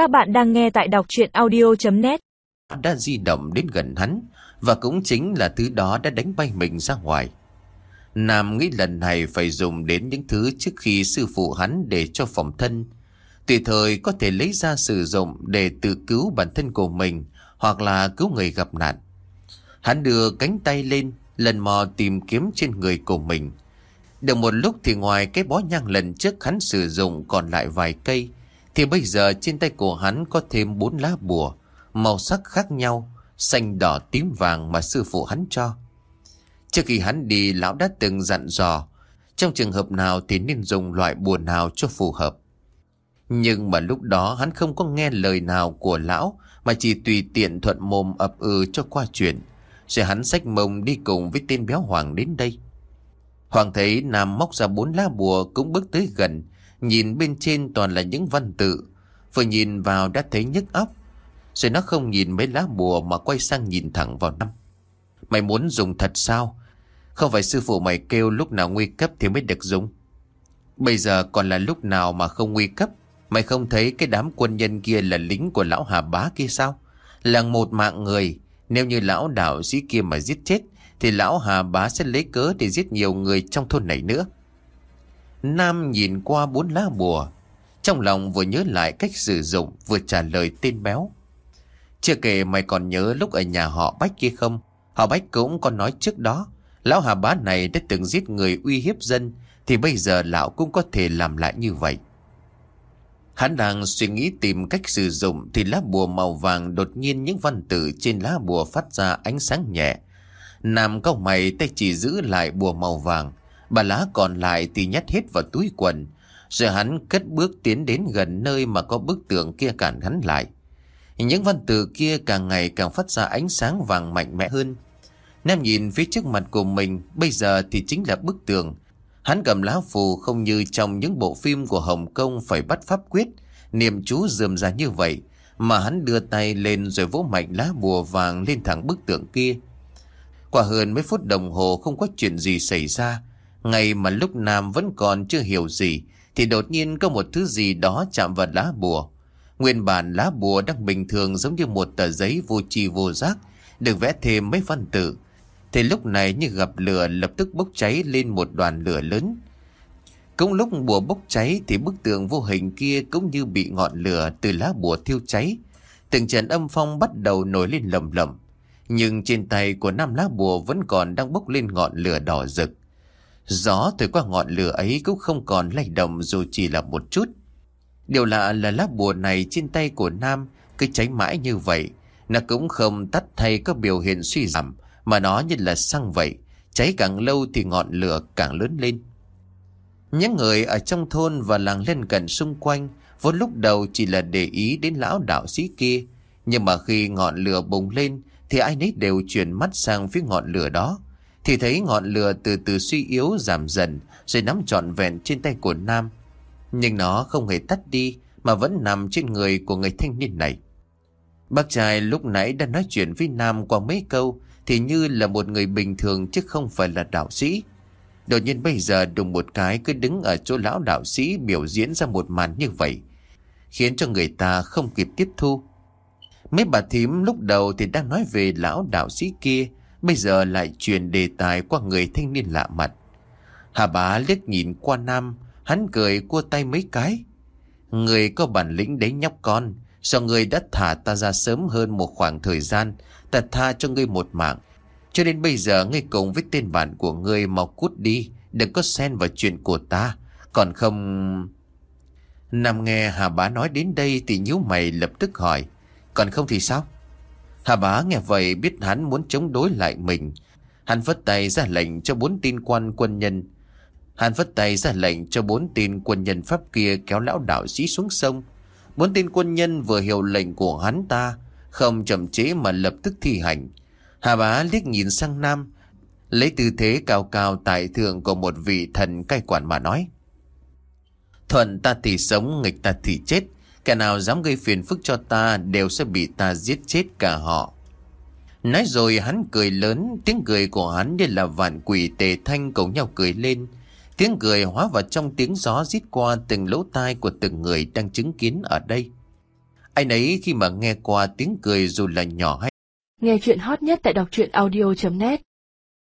Các bạn đang nghe tại đọc chuyện audio.net Đã di động đến gần hắn, Và cũng chính là thứ đó đã đánh bay mình ra ngoài. Nam nghĩ lần này phải dùng đến những thứ trước khi sư phụ hắn để cho phòng thân. Tùy thời có thể lấy ra sử dụng để tự cứu bản thân của mình, Hoặc là cứu người gặp nạn. Hắn đưa cánh tay lên, lần mò tìm kiếm trên người của mình. Được một lúc thì ngoài cái bó nhang lần trước hắn sử dụng còn lại vài cây thì bây giờ trên tay của hắn có thêm bốn lá bùa Màu sắc khác nhau Xanh đỏ tím vàng mà sư phụ hắn cho. Trước khi hắn đi lão đã từng dặn dò Trong trường hợp nào thì nên dùng loại bùa nào cho phù hợp. Nhưng mà lúc đó hắn không có nghe lời nào của lão Mà chỉ tùy tiện thuận mồm ập ừ cho qua chuyện. Rồi hắn xách mông đi cùng với tên béo hoàng đến đây. Hoàng thấy Nam móc ra bốn lá bùa cũng bước tới gần, nhìn bên trên toàn là những văn tự. Vừa nhìn vào đã thấy nhức óc, rồi nó không nhìn mấy lá bùa mà quay sang nhìn thẳng vào năm. Mày muốn dùng thật sao? Không phải sư phụ mày kêu lúc nào nguy cấp thì mới được dùng. Bây giờ còn là lúc nào mà không nguy cấp? Mày không thấy cái đám quân nhân kia là lính của lão Hà Bá kia sao? Là một mạng người, nếu như lão đạo sĩ kia mà giết chết thì lão Hà Bá sẽ lấy cớ để giết nhiều người trong thôn này nữa. Nam nhìn qua bốn lá bùa, trong lòng vừa nhớ lại cách sử dụng vừa trả lời tên béo. Chưa kể mày còn nhớ lúc ở nhà họ Bách kia không? Họ Bách cũng có nói trước đó, lão Hà Bá này đã từng giết người uy hiếp dân, thì bây giờ lão cũng có thể làm lại như vậy. Hắn đang suy nghĩ tìm cách sử dụng thì lá bùa màu vàng đột nhiên những văn tự trên lá bùa phát ra ánh sáng nhẹ, Nam cao mày tay chỉ giữ lại bùa màu vàng. Bà lá còn lại thì nhét hết vào túi quần. Rồi hắn cất bước tiến đến gần nơi mà có bức tượng kia cản hắn lại. Những văn tự kia càng ngày càng phát ra ánh sáng vàng mạnh mẽ hơn. Nam nhìn phía trước mặt của mình bây giờ thì chính là bức tường. Hắn cầm lá phù không như trong những bộ phim của Hồng Kông phải bắt pháp quyết, niệm chú dườm ra như vậy, mà hắn đưa tay lên rồi vỗ mạnh lá bùa vàng lên thẳng bức tượng kia. quả hơn mấy phút đồng hồ không có chuyện gì xảy ra. Ngày mà lúc Nam vẫn còn chưa hiểu gì, thì đột nhiên có một thứ gì đó chạm vào lá bùa. Nguyên bản lá bùa đang bình thường giống như một tờ giấy vô tri vô giác, được vẽ thêm mấy văn tự. Thì lúc này như gặp lửa lập tức bốc cháy lên một đoàn lửa lớn. Cũng lúc bùa bốc cháy thì bức tường vô hình kia cũng như bị ngọn lửa từ lá bùa thiêu cháy. Từng trận âm phong bắt đầu nổi lên lầm lầm. Nhưng trên tay của nam lá bùa vẫn còn đang bốc lên ngọn lửa đỏ rực. Gió thổi qua ngọn lửa ấy cũng không còn lay động dù chỉ là một chút. Điều lạ là lá bùa này trên tay của Nam cứ cháy mãi như vậy. Nó cũng không tắt thay có biểu hiện suy giảm, mà nó như là xăng vậy. Cháy càng lâu thì ngọn lửa càng lớn lên. Những người ở trong thôn và làng lân cận xung quanh vốn lúc đầu chỉ là để ý đến lão đạo sĩ kia. Nhưng mà khi ngọn lửa bùng lên thì ai nấy đều chuyển mắt sang phía ngọn lửa đó. Thì thấy ngọn lửa từ từ suy yếu giảm dần rồi nắm trọn vẹn trên tay của Nam. Nhưng nó không hề tắt đi mà vẫn nằm trên người của người thanh niên này. Bác trai lúc nãy đã nói chuyện với Nam qua mấy câu thì như là một người bình thường chứ không phải là đạo sĩ. Đột nhiên bây giờ đùng một cái cứ đứng ở chỗ lão đạo sĩ biểu diễn ra một màn như vậy. Khiến cho người ta không kịp tiếp thu. Mấy bà thím lúc đầu thì đang nói về lão đạo sĩ kia, bây giờ lại truyền đề tài qua người thanh niên lạ mặt. Hà bá liếc nhìn qua Nam, hắn cười cua tay mấy cái. Người có bản lĩnh đấy nhóc con, Do người đã thả ta ra sớm hơn một khoảng thời gian, ta tha cho ngươi một mạng. Cho đến bây giờ ngươi cùng với tên bạn của ngươi mau cút đi, đừng có xen vào chuyện của ta, còn không... Nam nghe Hà bá nói đến đây thì nhíu mày lập tức hỏi. Còn không thì sao? Hà bá nghe vậy biết hắn muốn chống đối lại mình. Hắn vất tay ra lệnh cho bốn tin quan quân nhân. Hắn vất tay ra lệnh cho bốn tin quân nhân Pháp kia kéo lão đạo sĩ xuống sông. Bốn tin quân nhân vừa hiểu lệnh của hắn ta, không chậm chế mà lập tức thi hành. Hà bá liếc nhìn sang Nam, lấy tư thế cao cao tại thượng của một vị thần cai quản mà nói. Thuận ta thì sống, nghịch ta thì chết. Kẻ nào dám gây phiền phức cho ta đều sẽ bị ta giết chết cả họ. Nói rồi hắn cười lớn, tiếng cười của hắn như là vạn quỷ tề thanh cùng nhau cười lên. Tiếng cười hóa vào trong tiếng gió rít qua từng lỗ tai của từng người đang chứng kiến ở đây. Anh ấy khi mà nghe qua tiếng cười dù là nhỏ hay Nghe chuyện hot nhất tại đọc audio.net